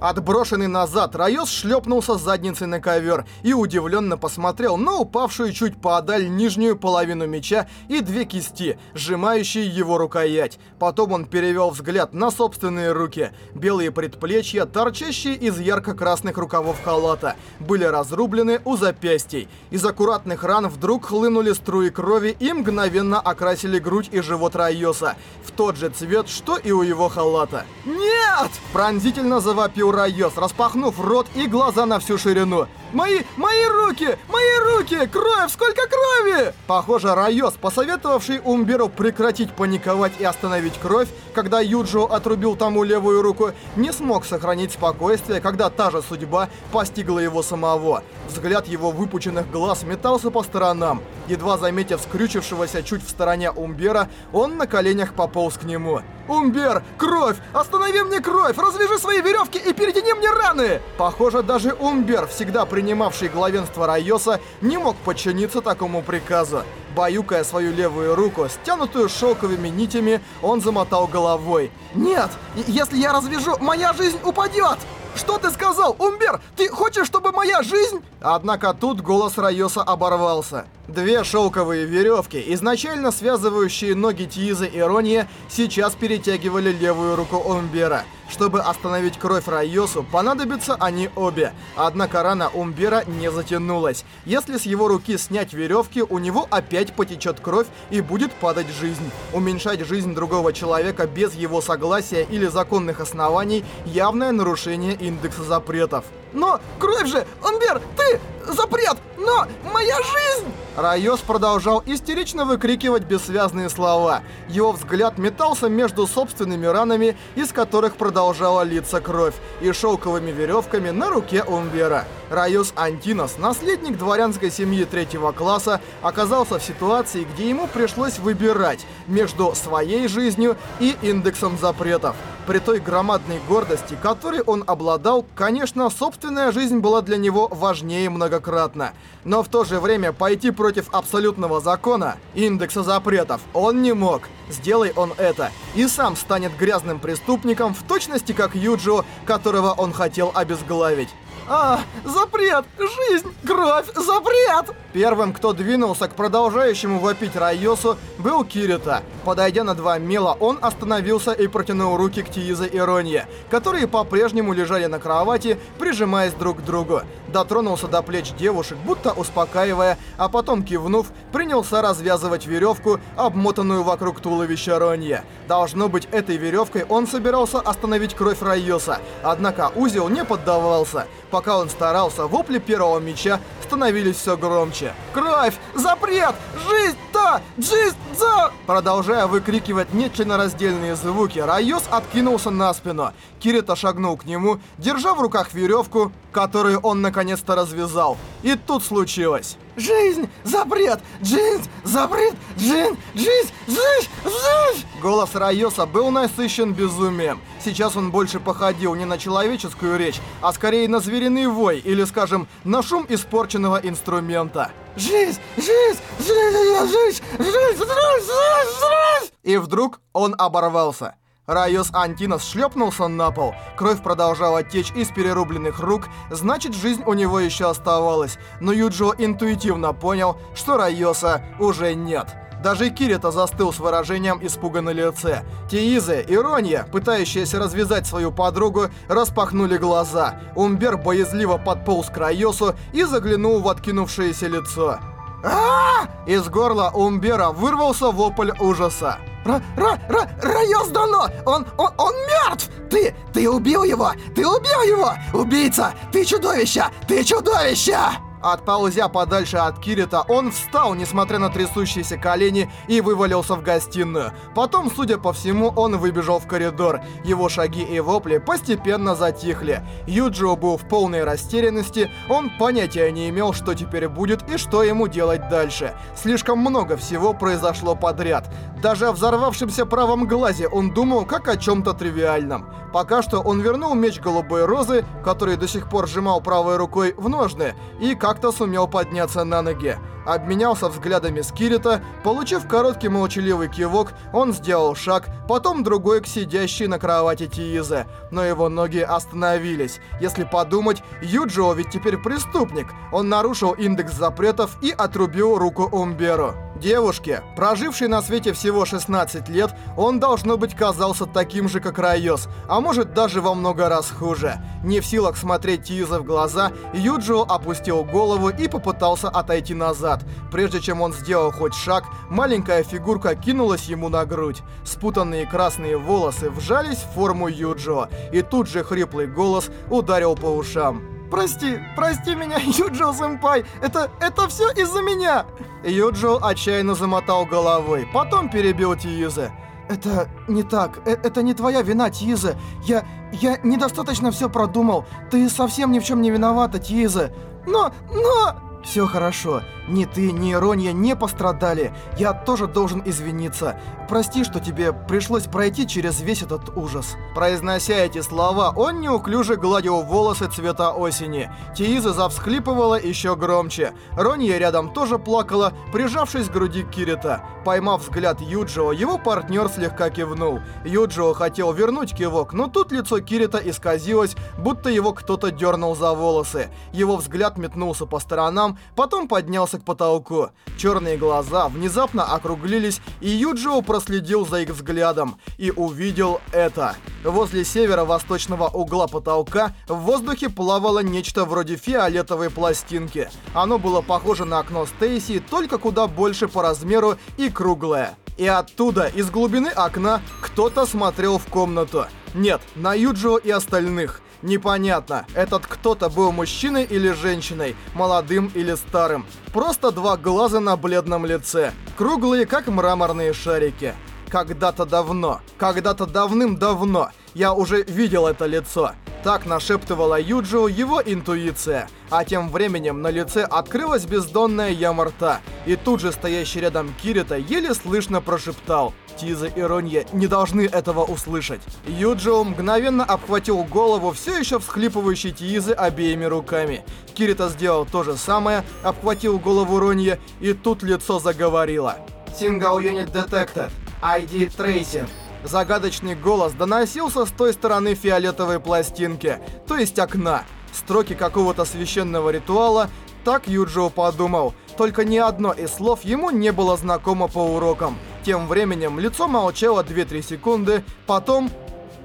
Отброшенный назад, Райос шлепнулся задницей на ковер и удивленно посмотрел на упавшую чуть подаль нижнюю половину меча и две кисти, сжимающие его рукоять. Потом он перевел взгляд на собственные руки. Белые предплечья, торчащие из ярко-красных рукавов халата, были разрублены у запястий. Из аккуратных ран вдруг хлынули струи крови и мгновенно окрасили грудь и живот Райоса в тот же цвет, что и у его халата. «Нет!» – пронзительно завопил Райос, распахнув рот и глаза на всю ширину. «Мои, мои руки! Мои руки! Кровь! Сколько крови!» Похоже, Райос, посоветовавший Умберу прекратить паниковать и остановить кровь, когда Юджио отрубил тому левую руку, не смог сохранить спокойствие, когда та же судьба постигла его самого. Взгляд его выпученных глаз метался по сторонам. Едва заметив скрючившегося чуть в стороне Умбера, он на коленях пополз к нему. «Умбер! Кровь! Останови мне кровь! Развяжи свои веревки и перетяни мне раны!» Похоже, даже Умбер, всегда принимавший главенство Райоса, не мог подчиниться такому приказу. Баюкая свою левую руку, стянутую шелковыми нитями, он замотал головой. «Нет! Если я развяжу, моя жизнь упадет!» «Что ты сказал, Умбер? Ты хочешь, чтобы моя жизнь...» Однако тут голос Райоса оборвался. Две шелковые веревки, изначально связывающие ноги Тииза и Ронья, сейчас перетягивали левую руку Умбера. Чтобы остановить кровь Райосу, понадобятся они обе. Однако рана Умбера не затянулась. Если с его руки снять веревки, у него опять потечет кровь и будет падать жизнь. Уменьшать жизнь другого человека без его согласия или законных оснований – явное нарушение индекса запретов. Но кровь же, Умбер, ты! Запрет! Но моя жизнь! Райос продолжал истерично выкрикивать бессвязные слова. Его взгляд метался между собственными ранами, из которых продолжала литься кровь, и шелковыми веревками на руке Умбера. Райос Антинос, наследник дворянской семьи третьего класса, оказался в ситуации, где ему пришлось выбирать между своей жизнью и индексом запретов. При той громадной гордости, которой он обладал, конечно, собственная жизнь была для него важнее многократно. Но в то же время пойти против абсолютного закона, индекса запретов, он не мог. Сделай он это, и сам станет грязным преступником в точности как Юджио, которого он хотел обезглавить. А, запрет! Жизнь! Кровь! Запрет! Первым, кто двинулся к продолжающему вопить Райосу, был Кирита. Подойдя на два мела, он остановился и протянул руки к Тиизе и Ронье, которые по-прежнему лежали на кровати, прижимаясь друг к другу. Дотронулся до плеч девушек, будто успокаивая, а потом, кивнув, принялся развязывать веревку, обмотанную вокруг туловища Ронье. Должно быть, этой веревкой он собирался остановить кровь Райоса, однако узел не поддавался. Пока он старался, вопли первого меча становились все громче. «Кровь! Запрет! Жизнь! Та! Жизнь! За!» Продолжая выкрикивать нечленораздельные звуки, Райос откинулся на спину. Кирита шагнул к нему, держа в руках веревку, которую он наконец-то развязал. И тут случилось. «Жизнь! Запрет! Жизнь! Запрет! Жизнь! Жизнь! Жизнь! Жизнь!» Голос Райоса был насыщен безумием. Сейчас он больше походил не на человеческую речь, а скорее на звериный вой или, скажем, на шум испорченного инструмента. «Жизнь! Жизнь! Жизнь! Жизнь! Жизнь! Жизнь! Жизнь!» И вдруг он оборвался. Райос Антинос шлепнулся на пол. Кровь продолжала течь из перерубленных рук, значит, жизнь у него еще оставалась. Но Юджио интуитивно понял, что Райоса уже нет. Даже Кирита застыл с выражением испуга на лице. Тиизе и Ронья, пытающиеся развязать свою подругу, распахнули глаза. Умбер боязливо подполз к Райосу и заглянул в откинувшееся лицо. а Из горла Умбера вырвался вопль ужаса. Ра, Ра, Ра, Райос Дано! Он, он, он мертв! Ты, ты убил его! Ты убил его! Убийца! Ты чудовище! Ты чудовище! Отползя подальше от Кирита, он встал, несмотря на трясущиеся колени, и вывалился в гостиную. Потом, судя по всему, он выбежал в коридор. Его шаги и вопли постепенно затихли. Юджио был в полной растерянности, он понятия не имел, что теперь будет и что ему делать дальше. Слишком много всего произошло подряд. Даже о взорвавшемся правом глазе он думал как о чем-то тривиальном. Пока что он вернул меч голубой розы, который до сих пор сжимал правой рукой в ножны, и как как-то сумел подняться на ноги. Обменялся взглядами с Кирита, получив короткий молчаливый кивок, он сделал шаг, потом другой к сидящей на кровати Тиизе. Но его ноги остановились. Если подумать, Юджио ведь теперь преступник. Он нарушил индекс запретов и отрубил руку Умберу. Девушке, прожившей на свете всего 16 лет, он, должно быть, казался таким же, как Райос, а может даже во много раз хуже. Не в силах смотреть Тиизе в глаза, Юджио опустил голову и попытался отойти назад. Прежде чем он сделал хоть шаг, маленькая фигурка кинулась ему на грудь. Спутанные красные волосы вжались в форму Юджио, и тут же хриплый голос ударил по ушам. Прости, прости меня, Юджио-сэмпай, это, это все из-за меня!» Юджио отчаянно замотал головой, потом перебил Тиюзе. «Это не так, э это не твоя вина, Тиюзе. Я, я недостаточно все продумал, ты совсем ни в чем не виновата, Тиюзе. Но, но...» Все хорошо. Ни ты, ни Ирония не пострадали. Я тоже должен извиниться. Прости, что тебе пришлось пройти через весь этот ужас. Произнося эти слова, он неуклюже гладил волосы цвета осени. Тииза завсхлипывала еще громче. Ронья рядом тоже плакала, прижавшись к груди Кирита. Поймав взгляд Юджио, его партнер слегка кивнул. Юджио хотел вернуть кивок, но тут лицо Кирита исказилось, будто его кто-то дернул за волосы. Его взгляд метнулся по сторонам, потом поднялся к потолку. Черные глаза внезапно округлились, и Юджио проследил за их взглядом и увидел это. Возле северо-восточного угла потолка в воздухе плавало нечто вроде фиолетовой пластинки. Оно было похоже на окно Стейси, только куда больше по размеру и круглое. И оттуда, из глубины окна, кто-то смотрел в комнату. Нет, на Юджио и остальных. Непонятно, этот кто-то был мужчиной или женщиной, молодым или старым. Просто два глаза на бледном лице, круглые, как мраморные шарики. Когда-то давно, когда-то давным-давно я уже видел это лицо. Так нашептывала Юджио его интуиция. А тем временем на лице открылась бездонная яма рта. И тут же стоящий рядом Кирита еле слышно прошептал. Тиза и Ронья не должны этого услышать. Юджио мгновенно обхватил голову все еще всхлипывающей Тизы обеими руками. Кирита сделал то же самое, обхватил голову Ронья, и тут лицо заговорило. Single Unit Detected. ID Tracing. Загадочный голос доносился с той стороны фиолетовой пластинки, то есть окна. Строки какого-то священного ритуала, так Юджио подумал. Только ни одно из слов ему не было знакомо по урокам. Тем временем лицо молчало 2-3 секунды, потом...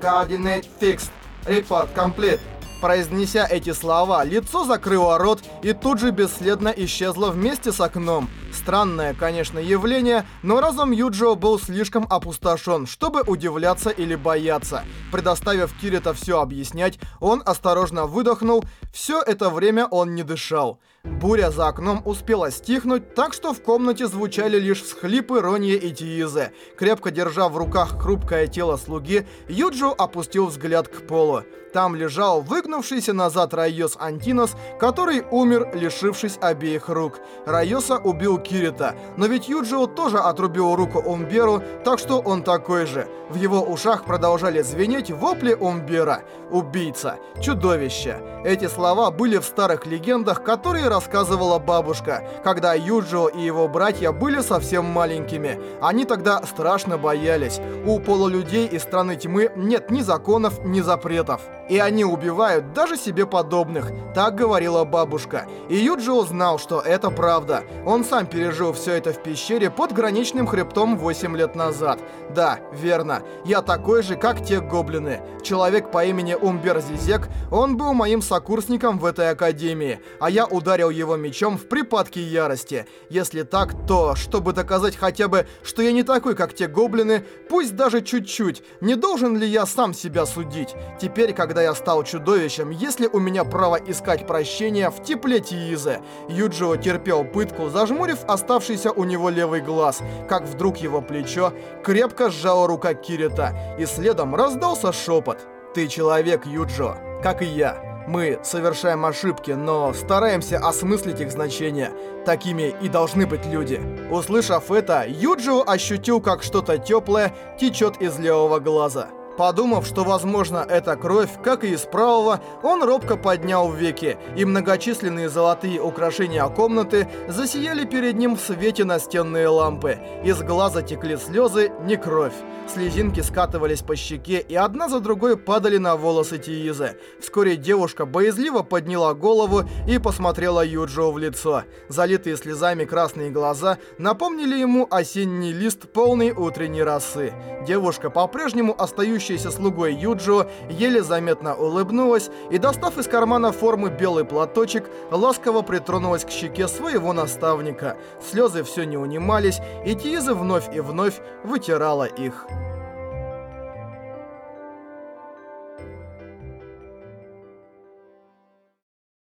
Coordinate fixed. Report complete. Произнеся эти слова, лицо закрыло рот и тут же бесследно исчезло вместе с окном. Странное, конечно, явление, но разум Юджио был слишком опустошен, чтобы удивляться или бояться. Предоставив Кирита все объяснять, он осторожно выдохнул, все это время он не дышал. Буря за окном успела стихнуть, так что в комнате звучали лишь всхлипы Ронья и Тиизе. Крепко держа в руках хрупкое тело слуги, Юджио опустил взгляд к полу. Там лежал выгнувшийся назад Райос Антинос, который умер, лишившись обеих рук. Райоса убил Кирита, но ведь Юджио тоже отрубил руку Умберу, так что он такой же. В его ушах продолжали звенеть вопли Умбера. Убийца. Чудовище. Эти слова были в старых легендах, которые рассказывала бабушка, когда Юджио и его братья были совсем маленькими. Они тогда страшно боялись. У полулюдей из страны тьмы нет ни законов, ни запретов. И они убивают даже себе подобных, так говорила бабушка. И Юджио знал, что это правда. Он сам пережил все это в пещере под граничным хребтом 8 лет назад. Да, верно. Я такой же, как те гоблины. Человек по имени Умбер Зизек, он был моим сокурсником в этой академии, а я ударил его мечом в припадке ярости. Если так, то, чтобы доказать хотя бы, что я не такой, как те гоблины, пусть даже чуть-чуть, не должен ли я сам себя судить? Теперь, когда я стал чудовищем, если у меня право искать прощения в тепле Тиизы? Юджио терпел пытку, зажмурив оставшийся у него левый глаз, как вдруг его плечо крепко сжала рука Кирита, и следом раздался шепот. «Ты человек, Юджо, как и я». Мы совершаем ошибки, но стараемся осмыслить их значение. Такими и должны быть люди. Услышав это, Юджио ощутил, как что-то теплое течет из левого глаза. Подумав, что, возможно, это кровь, как и из правого, он робко поднял веки, и многочисленные золотые украшения комнаты засияли перед ним в свете настенные лампы. Из глаза текли слезы, не кровь. Слезинки скатывались по щеке и одна за другой падали на волосы Тиизы. Вскоре девушка боязливо подняла голову и посмотрела Юджио в лицо. Залитые слезами красные глаза напомнили ему осенний лист полной утренней росы. Девушка, по-прежнему остающаяся слугой Юджио, еле заметно улыбнулась и, достав из кармана формы белый платочек, ласково притронулась к щеке своего наставника. Слезы все не унимались, и Тииза вновь и вновь вытирала их.